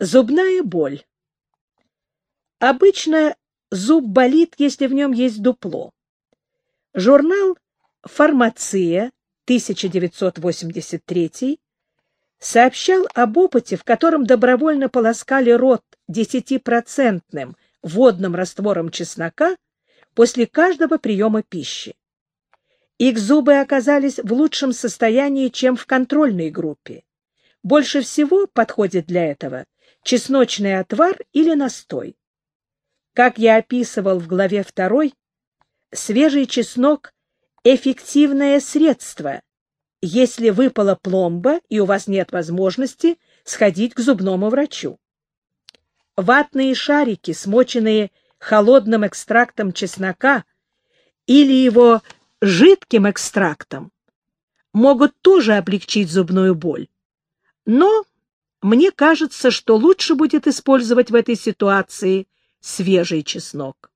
Зубная боль. Обычно зуб болит, если в нем есть дупло. Журнал «Фармация» 1983 сообщал об опыте, в котором добровольно полоскали рот 10% водным раствором чеснока после каждого приема пищи. Их зубы оказались в лучшем состоянии, чем в контрольной группе. Больше всего подходит для этого чесночный отвар или настой. Как я описывал в главе 2, свежий чеснок – эффективное средство, если выпала пломба и у вас нет возможности сходить к зубному врачу. Ватные шарики, смоченные холодным экстрактом чеснока или его жидким экстрактом, могут тоже облегчить зубную боль. Но мне кажется, что лучше будет использовать в этой ситуации свежий чеснок.